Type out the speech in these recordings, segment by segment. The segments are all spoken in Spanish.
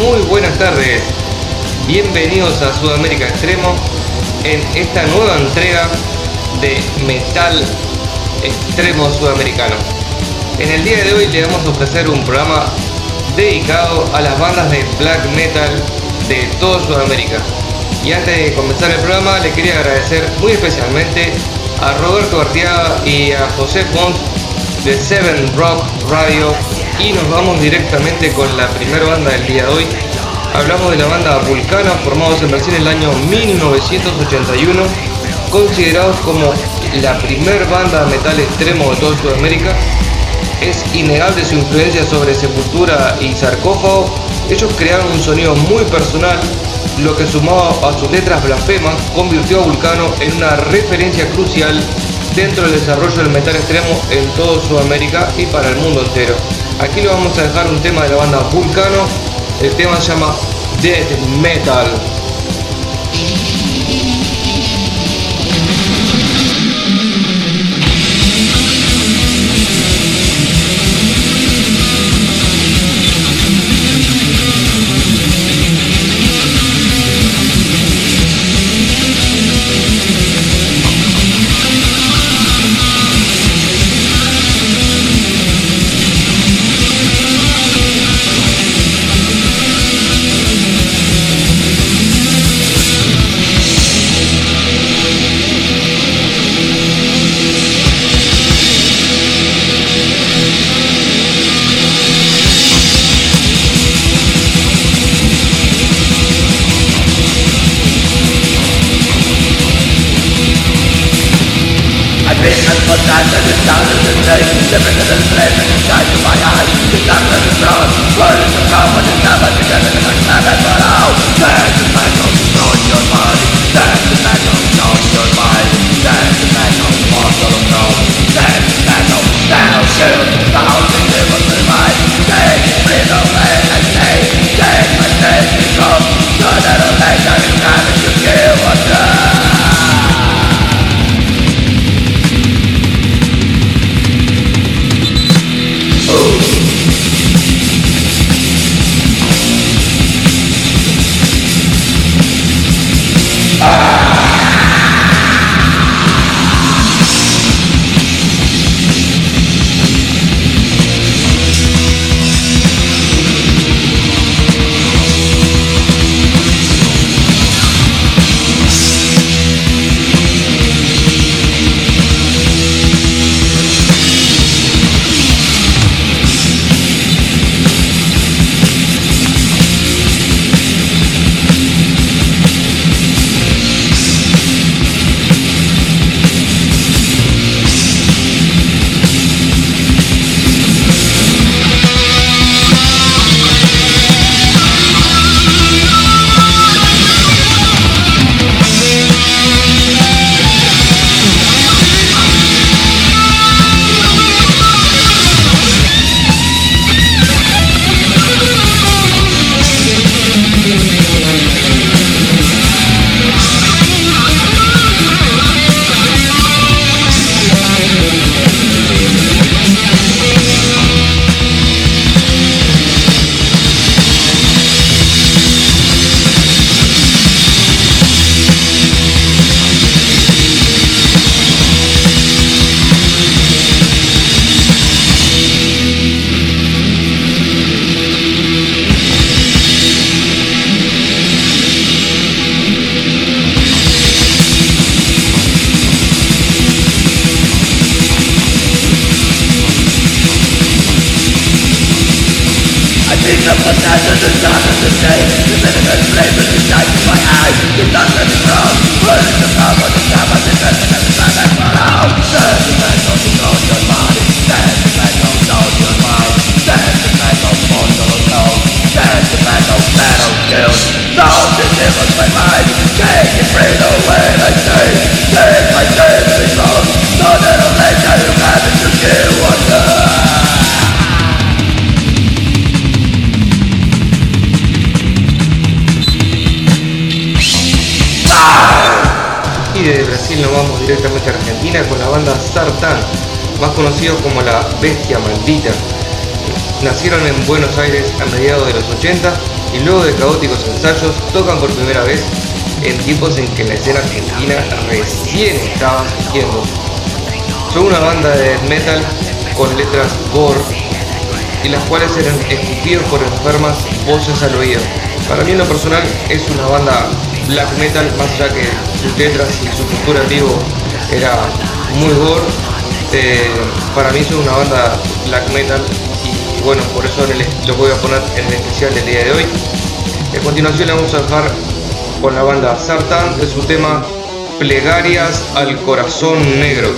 Muy buenas tardes. Bienvenidos a Sudamérica Extremo en esta nueva entrega de Metal Extremo Sudamericano. En el día de hoy le vamos a ofrecer un programa dedicado a las bandas de black metal de toda Sudamérica. Y antes de comenzar el programa le quería agradecer muy especialmente a Roberto Arteaga y a José Font de Seven Rock Radio y nos vamos directamente con la primera banda del día de hoy. Hablamos de la banda Vulcana, formados en Brasil en el año 1981, considerados como la primer banda de metal extremo de toda Sudamérica. Es innegable su influencia sobre Sepultura y Sarcófago. Ellos crearon un sonido muy personal, lo que sumado a sus letras blasfemas convirtió a Vulcano en una referencia crucial dentro del desarrollo del metal extremo en toda Sudamérica y para el mundo entero. Aquí le vamos a dejar un tema de la banda Vulcano, el tema se llama Dead Metal. Como la Bestia Maldita. Nacieron en Buenos Aires a mediados de los 80 y luego de caóticos ensayos tocan por primera vez en tiempos en que la escena argentina recién estaba surgiendo. Son una banda de death metal con letras gore y las cuales eran escupidos por enfermas voces al oído. Para mí en lo personal es una banda black metal, más allá que sus letras y su cultura vivo era muy gore. Eh, para mí es una banda black metal y bueno, por eso lo voy a poner en el especial del día de hoy. A continuación le vamos a dejar con la banda Sartan de su tema Plegarias al Corazón Negro.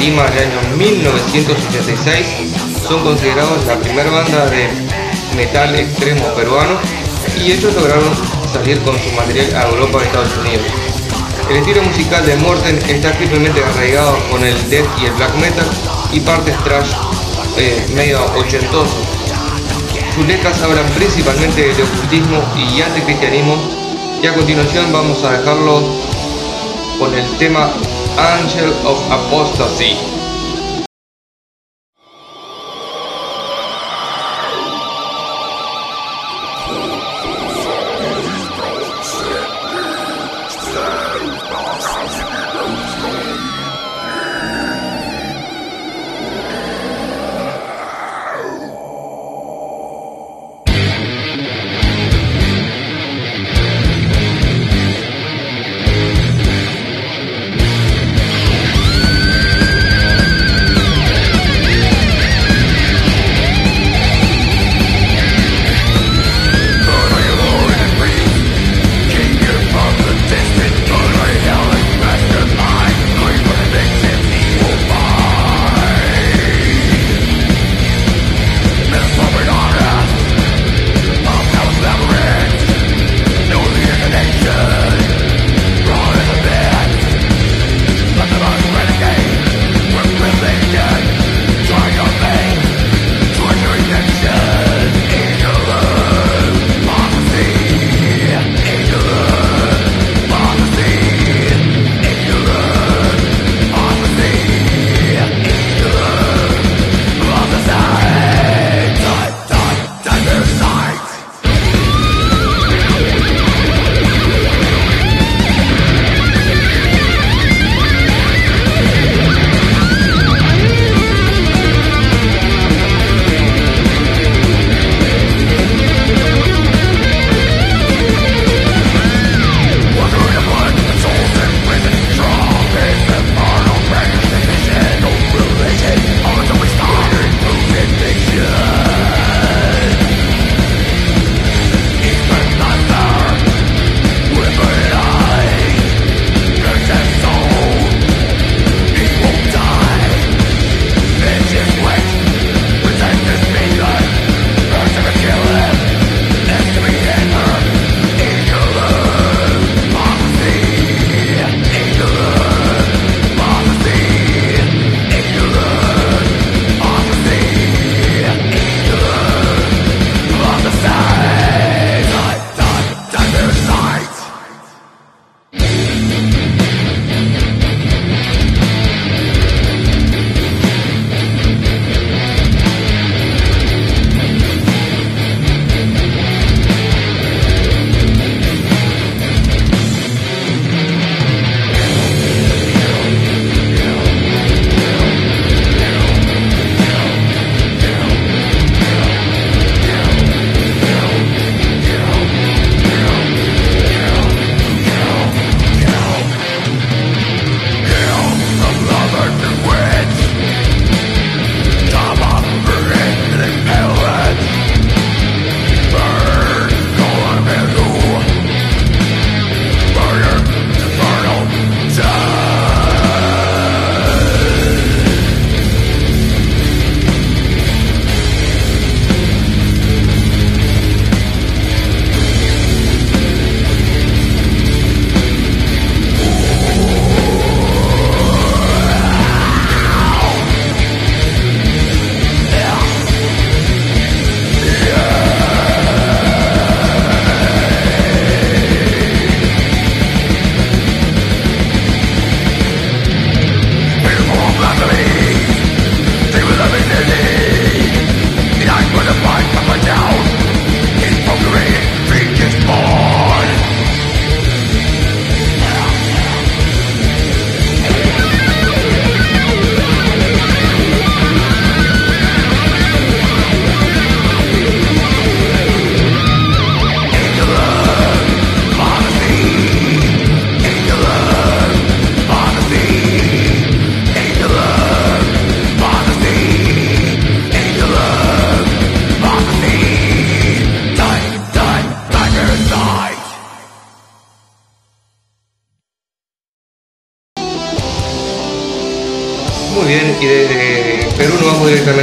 Lima en el año 1986. Son considerados la primera banda de metal extremo peruano y ellos lograron salir con su material a Europa y Estados Unidos. El estilo musical de Morten está firmemente arraigado con el death y el black metal y partes trash eh, medio ochentoso. Sus letras hablan principalmente de ocultismo y anticristianismo y a continuación vamos a dejarlo con el tema Angel of Apostasy.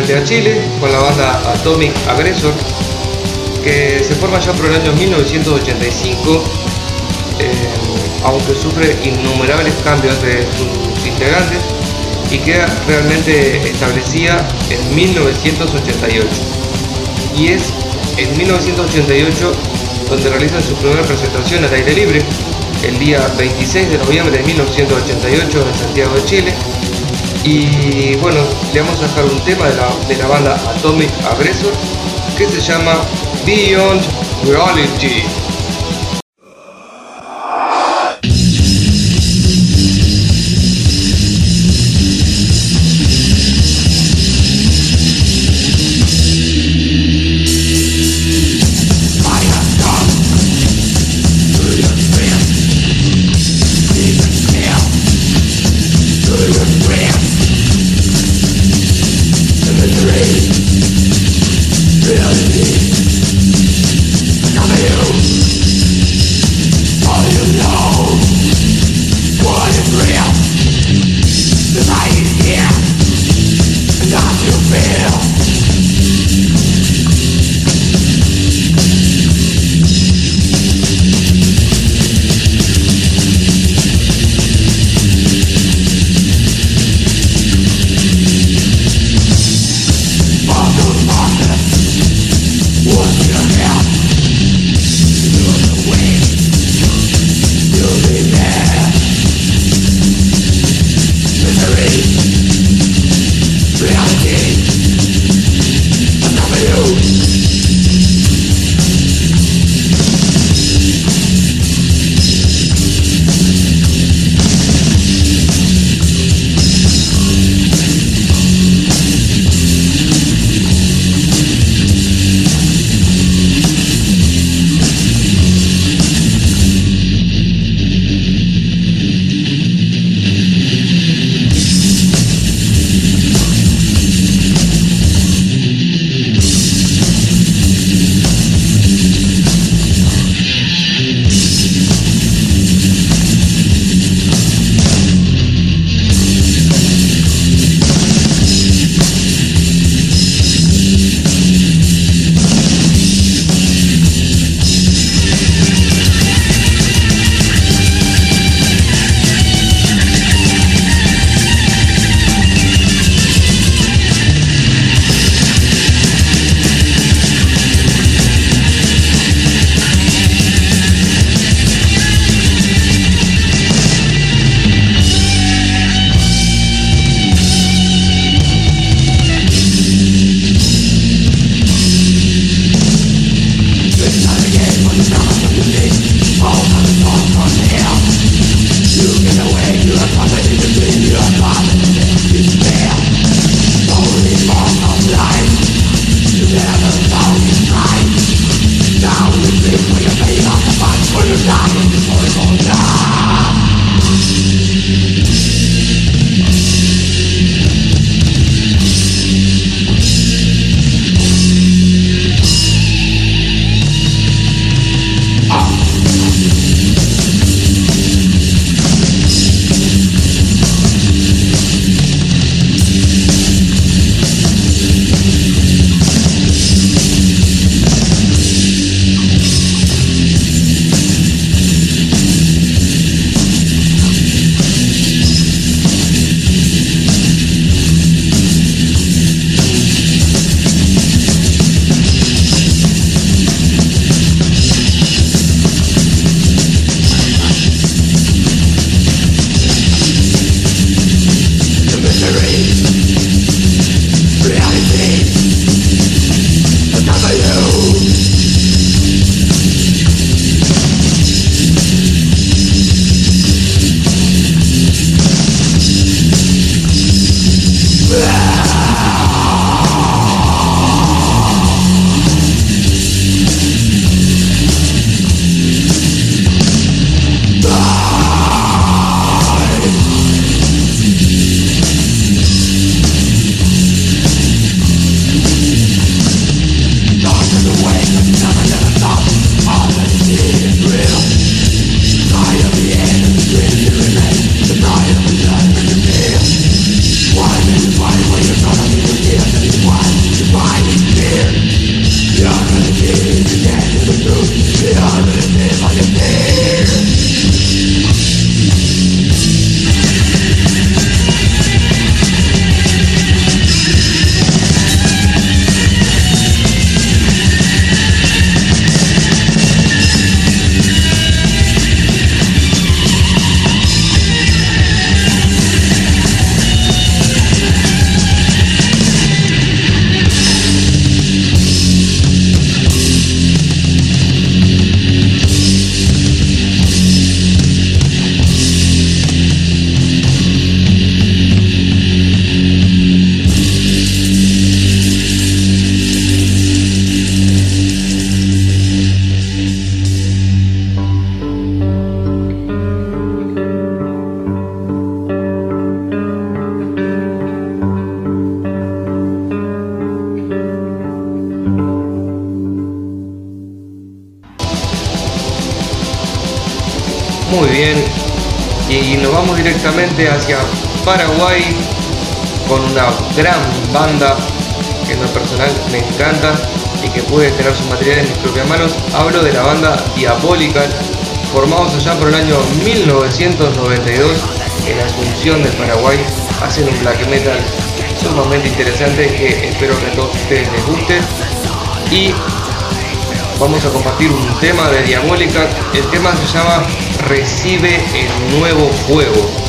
Directamente a Chile con la banda Atomic Aggressor, que se forma ya por el año 1985, eh, aunque sufre innumerables cambios de sus integrantes y queda realmente establecida en 1988. Y es en 1988 donde realizan su primera presentación al aire libre, el día 26 de noviembre de 1988 en Santiago de Chile. Y bueno, le vamos a dejar un tema de la, de la banda Atomic Aggressor que se llama Beyond Reality. Banda Diabólica, formados allá por el año 1992 en Asunción de Paraguay. Hacen un black metal sumamente interesante que espero que a todos ustedes les guste. Y vamos a compartir un tema de Diabólica. El tema se llama Recibe el nuevo fuego.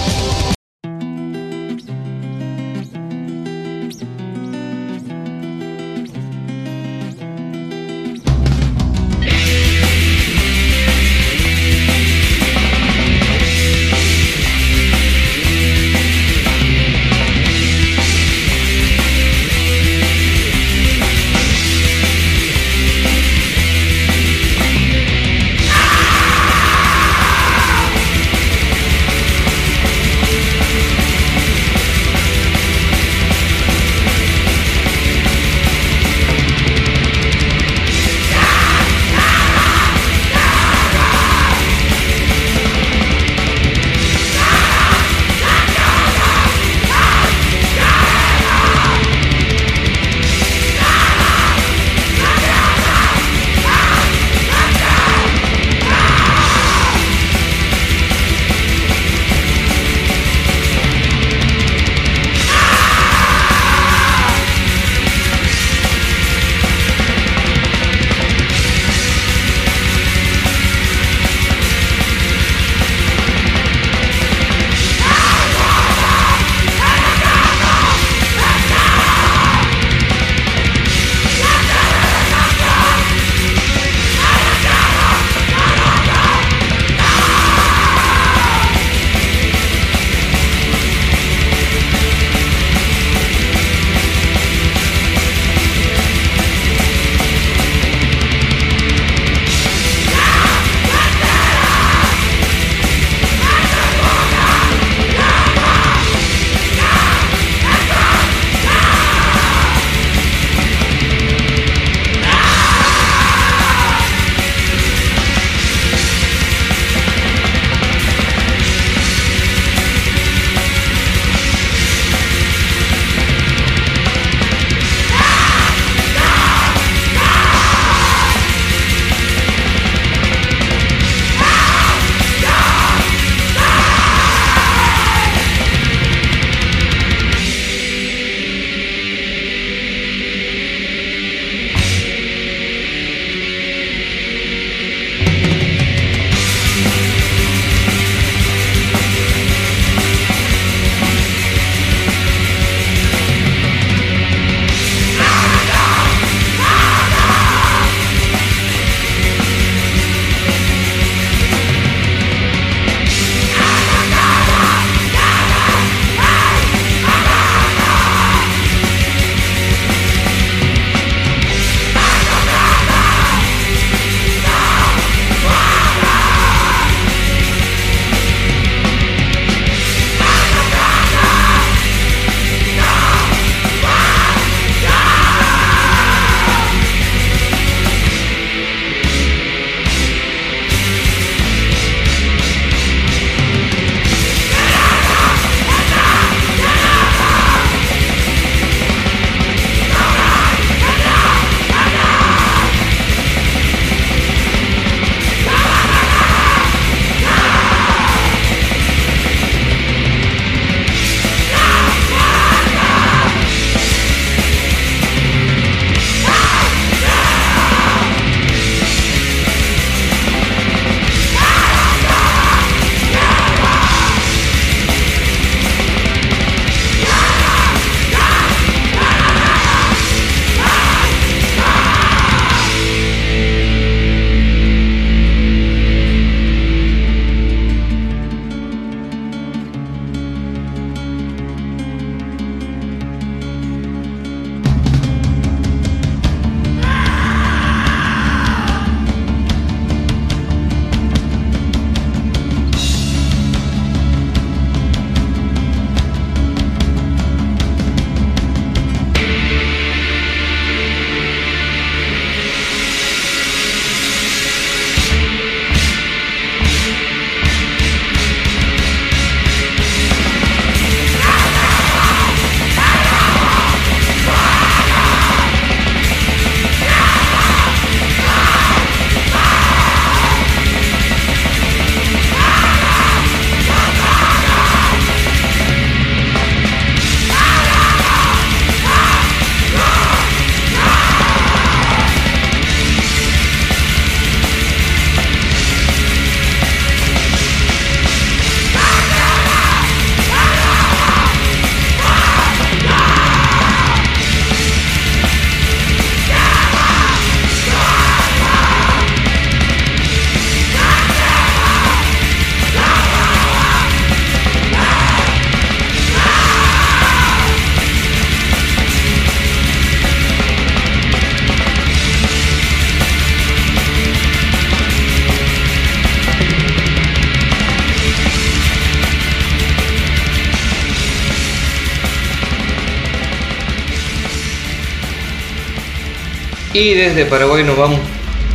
Y desde Paraguay nos vamos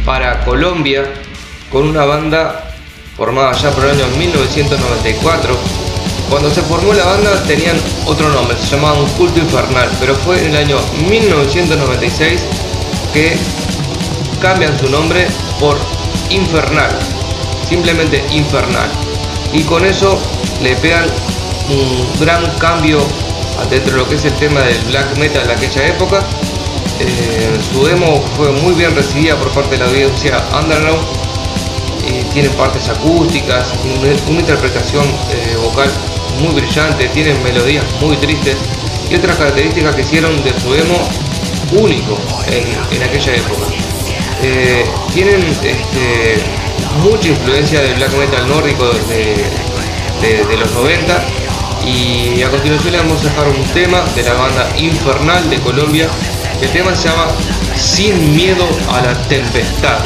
para Colombia con una banda formada ya por el año 1994. Cuando se formó la banda tenían otro nombre, se llamaban Culto Infernal, pero fue en el año 1996 que cambian su nombre por Infernal, simplemente Infernal. Y con eso le pegan un gran cambio dentro de lo que es el tema del black metal de aquella época. Eh, su demo fue muy bien recibida por parte de la audiencia underground. Eh, tienen partes acústicas, una, interpretación eh, vocal muy brillante, tienen melodías muy tristes y otras características que hicieron de su demo único en, aquella época. tienen este, mucha influencia del black metal nórdico de, de los 90 y a continuación le vamos a dejar un tema de la banda Infernal de Colombia. El tema se llama Sin miedo a la tempestad.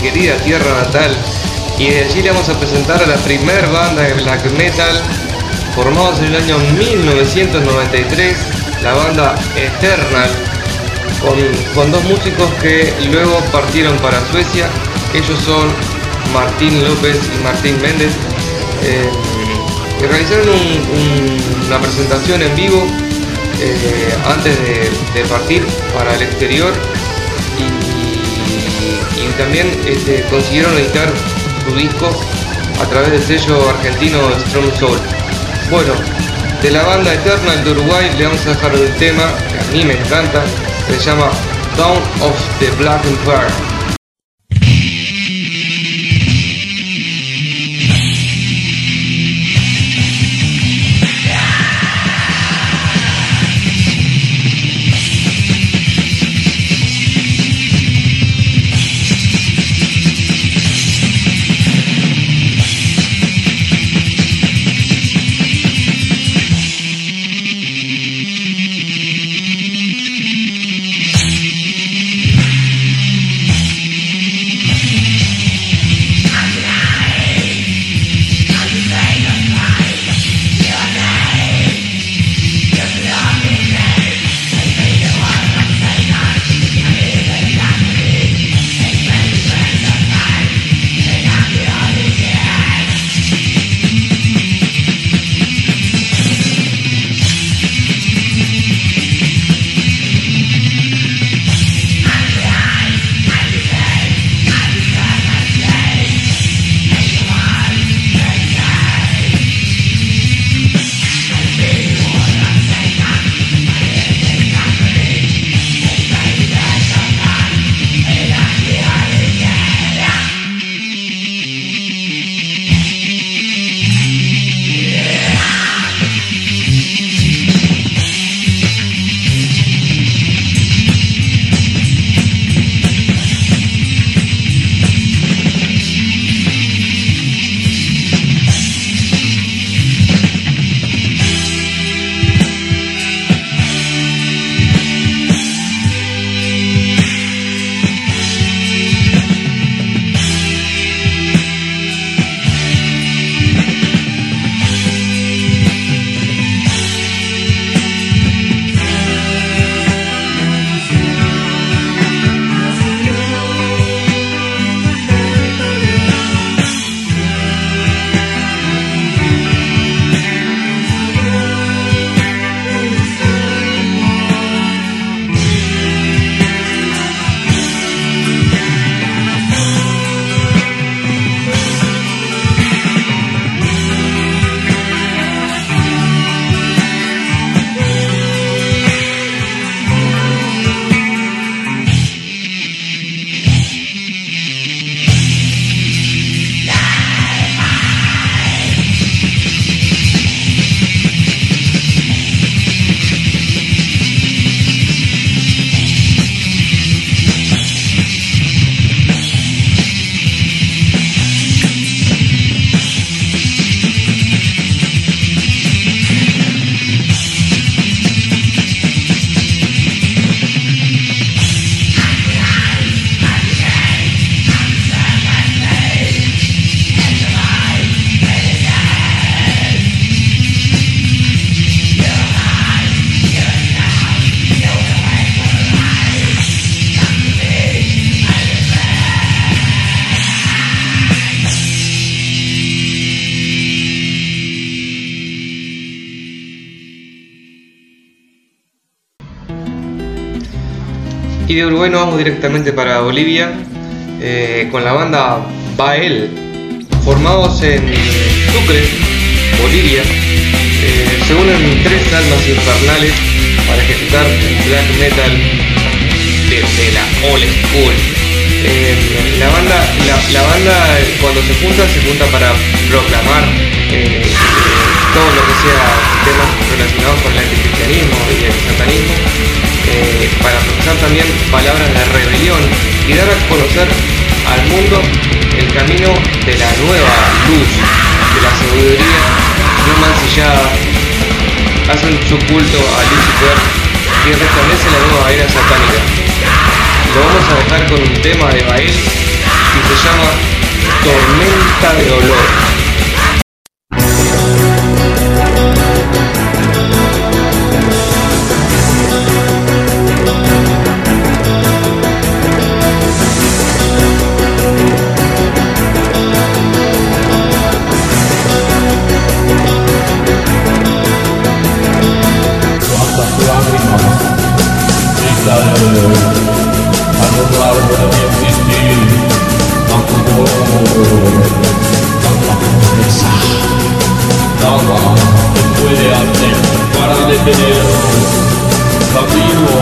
Querida tierra natal, y de allí le vamos a presentar a la primer banda de black metal formados en el año 1993, la banda Eternal, con, dos músicos que luego partieron para Suecia. Ellos son Martín López y Martín Méndez. Eh, realizaron una presentación en vivo eh, antes de, partir para el exterior y, también este, consiguieron editar su disco a través del sello argentino Strong Soul. Bueno, de la banda Eternal de Uruguay le vamos a dejar un tema que a mí me encanta, se llama Dawn of the Black Empire. Nos vamos directamente para Bolivia eh, con la banda Bael, formados en Sucre, Bolivia. Eh, se unen tres almas infernales para ejecutar black metal desde la old school. Eh, la, banda, la, banda cuando se junta se junta para proclamar todo lo que sea temas relacionados con el anticristianismo y el satanismo eh, para profesar también palabras de rebelión y dar a conocer al mundo el camino de la nueva luz, de la sabiduría no mancillada. Hacen su culto a Lucifer y restablece la nueva era satánica. lo vamos a dejar con un tema de Bael que se llama Tormenta de Olor. a lo largo de mi existir, tanto dolor, tanta pobreza, nada puede hacer para detener camino,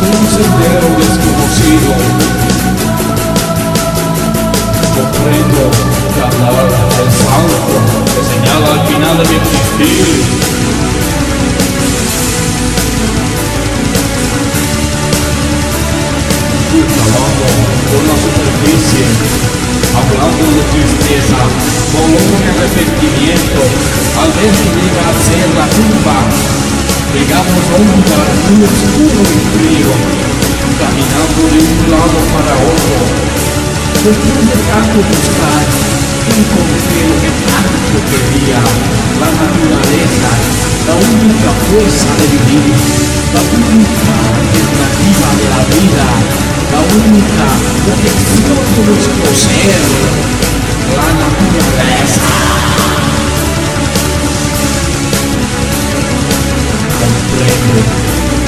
un sendero desconocido, comprendo cada hora del salto que señala al final de mi existir. trabajando por la superficie, hablando de tristeza, con un arrepentimiento, tal vez llega a ser la tumba. Llegamos a un lugar muy oscuro y frío, caminando de un lado para otro. Después de tanto buscar, tanto quería, la naturaleza, la única fuerza de vivir, la única alternativa de la vida, la única protección de nuestro ser, la naturaleza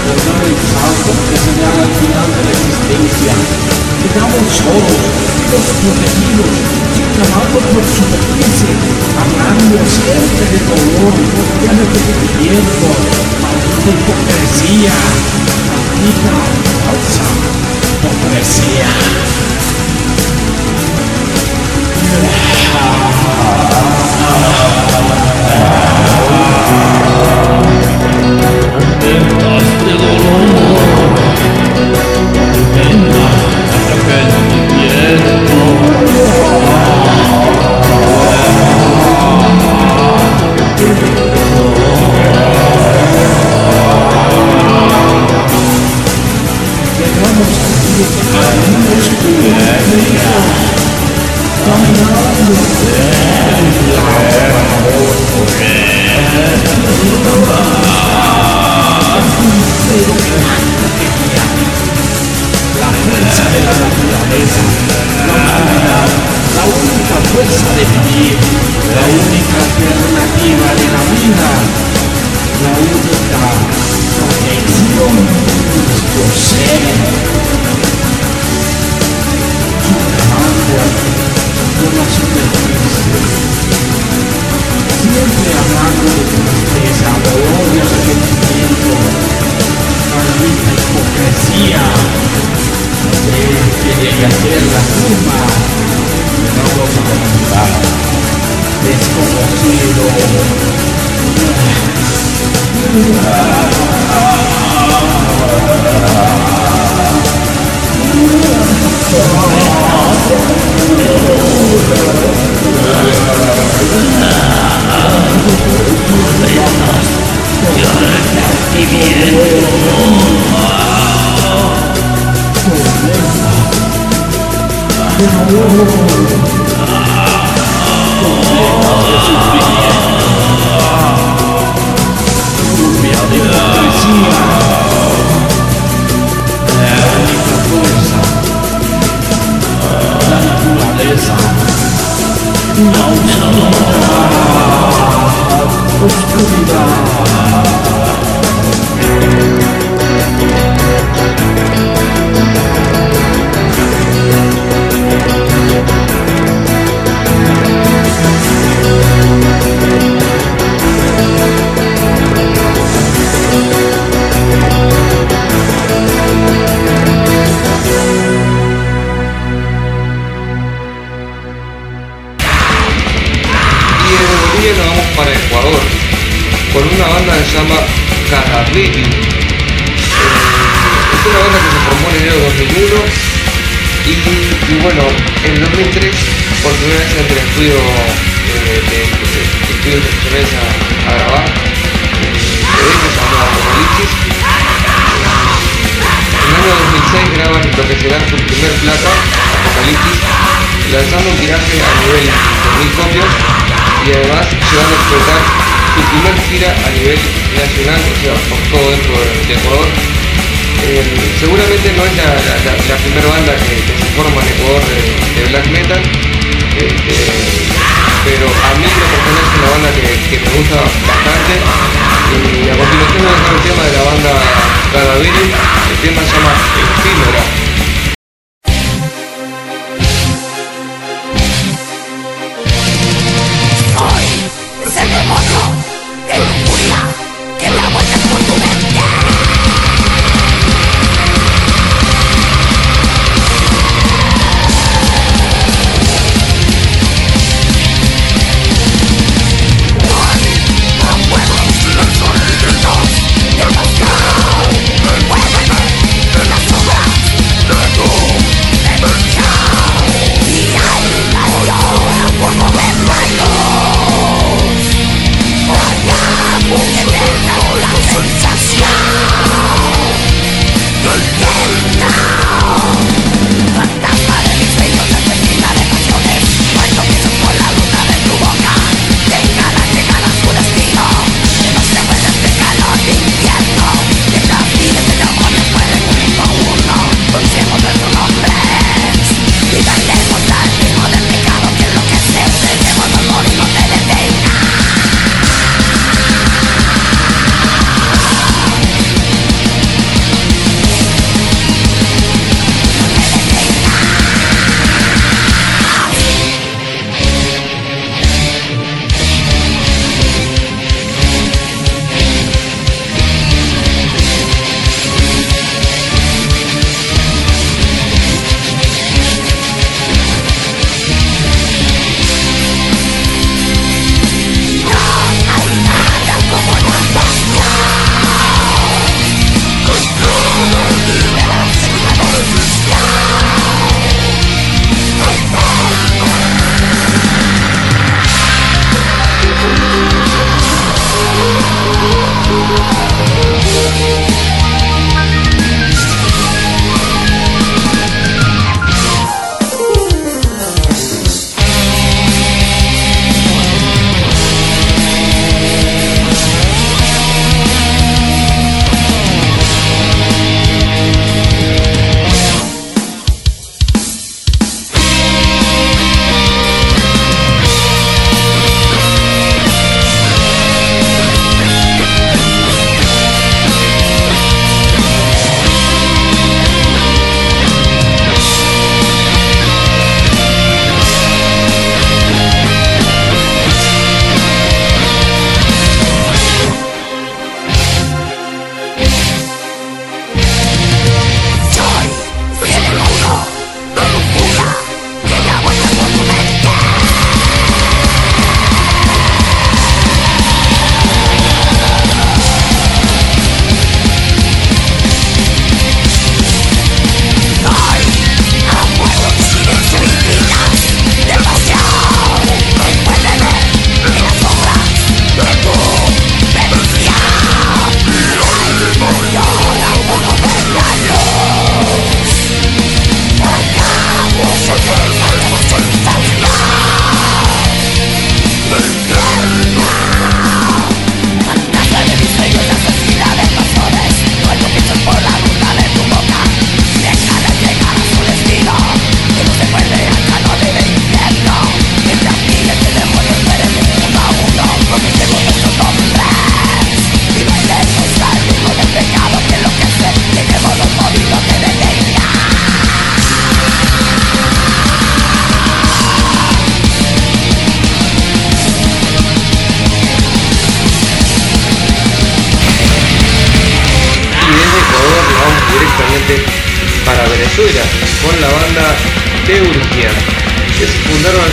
verdadero que señala el final de la existencia. Quedamos solos, por superficie, hablando siempre de dolor, de hipocresía, hipocresía. Amen. 우리 둘이다. Es una banda que se formó en enero de 2001 y, bueno, en 2003 por primera vez entre el estudio eh, de, de, estudios profesionales a, grabar. Eh, en el año 2006 graban lo que será su primer plata, Apocalipsis, lanzando un tiraje a nivel de 2.000 copias y además llevando a explotar su primer gira a nivel nacional, o sea, por todo dentro de Ecuador. Seguramente no es la, primera banda que, se forma en Ecuador de, black metal, este, pero a mí me pertenece una banda que, me gusta bastante y a continuación vamos a ver el tema de la banda Cadaveril, el tema se llama Efímera.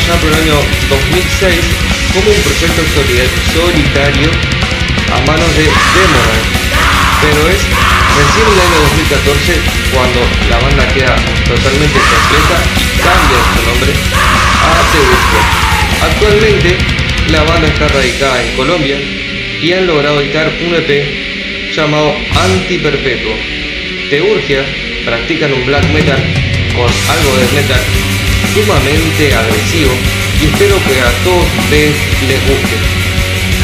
Allá por el año 2006 como un proyecto solitario a manos de Demonite, pero es recién el año 2014 cuando la banda queda totalmente completa cambia su nombre a Teurgia. Actualmente la banda está radicada en Colombia y han logrado editar un EP llamado Antiperpetuo. Teurgia practican un black metal con algo de metal sumamente agresivo y espero que a todos ustedes les guste.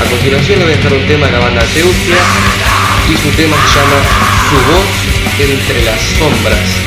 A continuación les voy a dejar un tema de la banda Teustia y su tema se llama Su voz entre las sombras.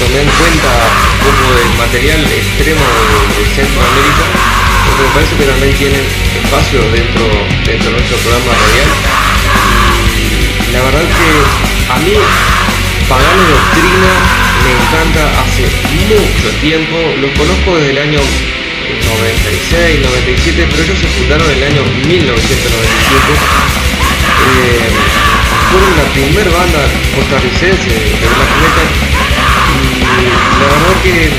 Tomé en cuenta un poco del material extremo de, Centroamérica, porque me parece que también tienen espacio dentro, dentro de nuestro programa radial. Y la verdad que a mí Pagano Doctrina me encanta hace mucho tiempo, los conozco desde el año 96, 97, pero ellos se fundaron en el año 1997 eh, fueron la primer banda costarricense de black metal la verdad que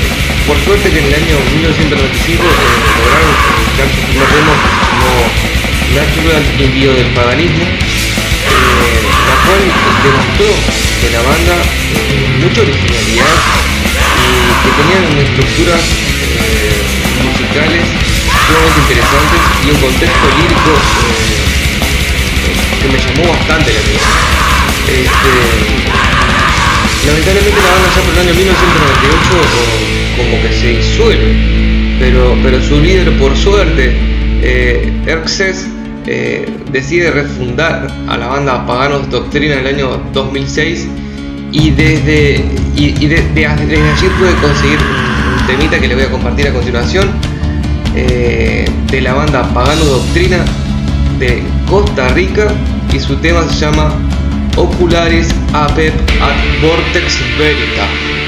por suerte que en el año 1995 eh, lograron primer demo como Natural Envío del Paganismo eh, la cual demostró que la banda mucha originalidad y que tenían estructuras musicales sumamente interesantes y un contexto lírico que me llamó bastante la atención. Este, lamentablemente la banda ya por el año 1998 como que se disuelve, pero, pero su líder por suerte, eh, Erxes, eh, decide refundar a la banda Paganos Doctrina en el año 2006 y desde, y, desde allí pude conseguir un temita que le voy a compartir a continuación eh, de la banda Pagano Doctrina de Costa Rica y su tema se llama Ocularis Apep at Vortex Verita.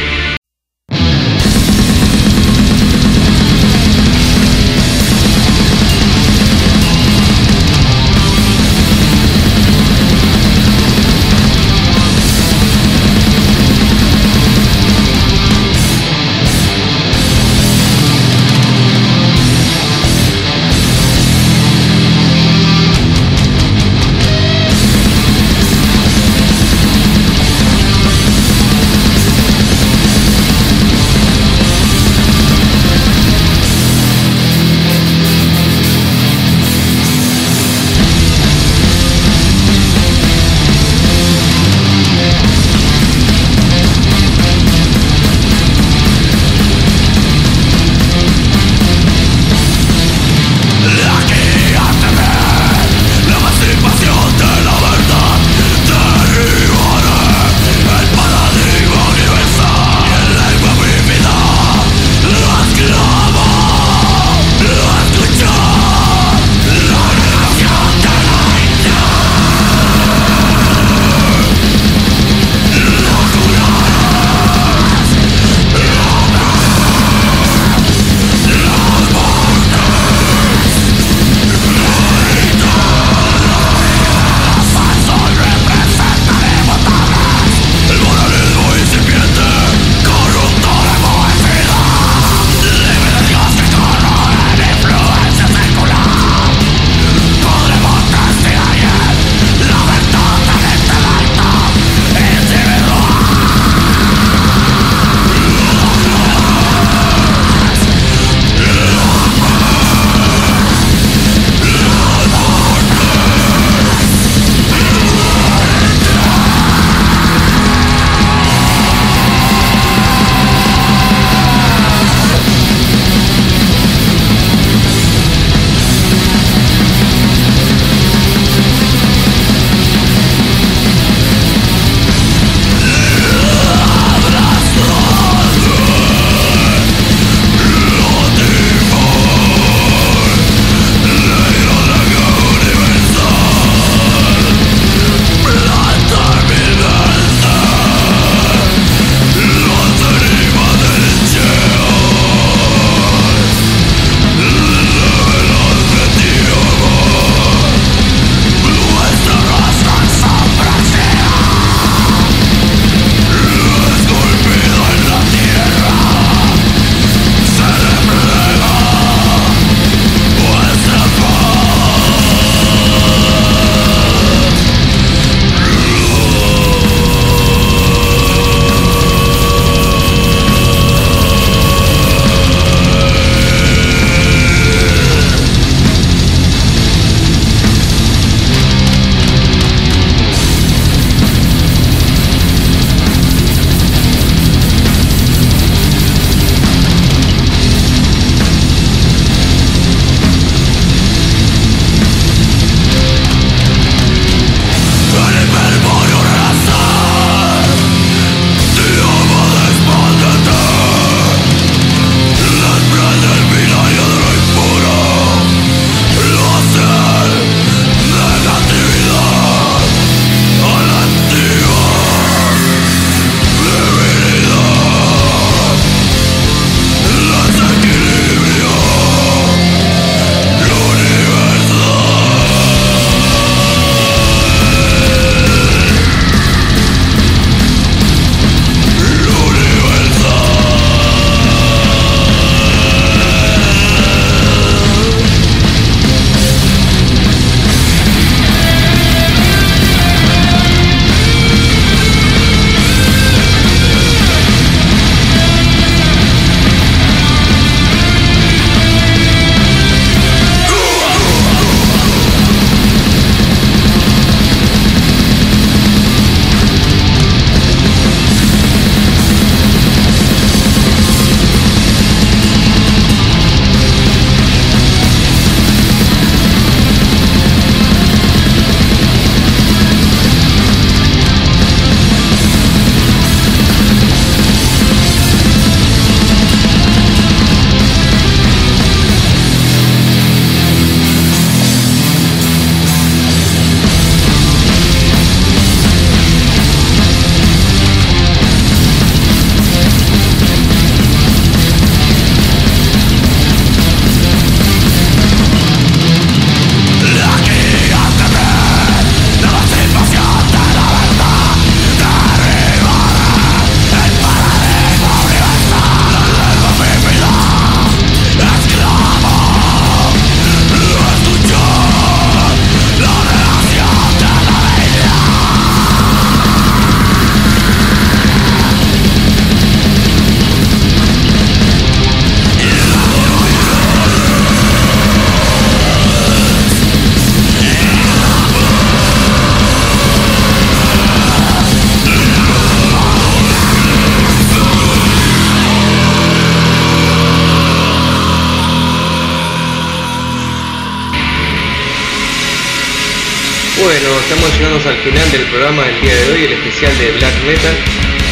Al final del programa del día de hoy, el especial de Black Metal.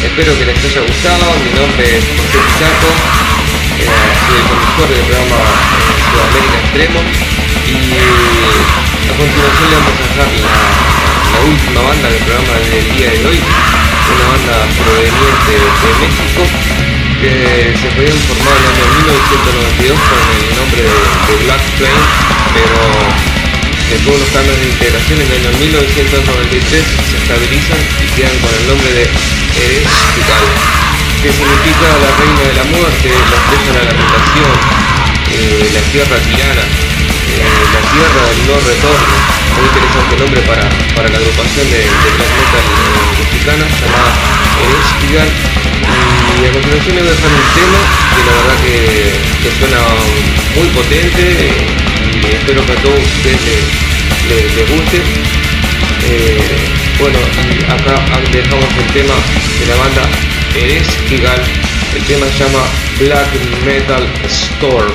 Espero que les haya gustado. Mi nombre es José Pizarro, eh, soy el conductor del programa eh, Sudamérica Extremo. Y a continuación le vamos a dejar la, última banda del programa del día de hoy, una banda proveniente de México que se fue formar en el año 1992 con el nombre de, de Black Flame, pero todos los cambios de integración en el año 1993 se estabilizan y quedan con el nombre de Eres que significa la reina de la muerte, la estrella de la lamentación, eh, la tierra tirana, eh, la tierra del no retorno. Muy interesante nombre para, para la agrupación de, de black metal eh, mexicana llamada Eres Y a continuación le voy a dejar un tema que la verdad que suena muy potente espero que a todos ustedes les, guste. Eh, bueno, acá dejamos el tema de la banda Eres Gigal. El tema se llama Black Metal Storm.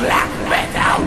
Black Metal,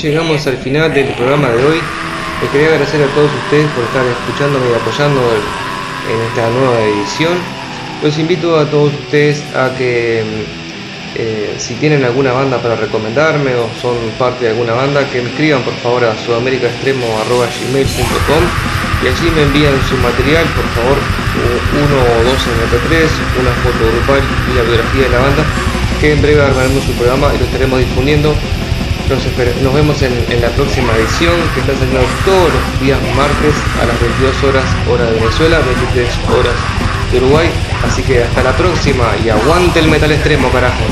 llegamos al final del programa de hoy. Les quería agradecer a todos ustedes por estar escuchándome y apoyando en esta nueva edición. Los invito a todos ustedes a que eh, si tienen alguna banda para recomendarme o son parte de alguna banda, que me escriban por favor a sudamericaextremo.gmail.com y allí me envían su material, por favor, uno o dos MP3, una foto grupal y la biografía de la banda, que en breve armaremos su programa y lo estaremos difundiendo. Nos, vemos en, la próxima edición que está saliendo todos los días martes a las 22 horas hora de Venezuela, 23 horas de Uruguay. Así que hasta la próxima y aguante el metal extremo, carajo.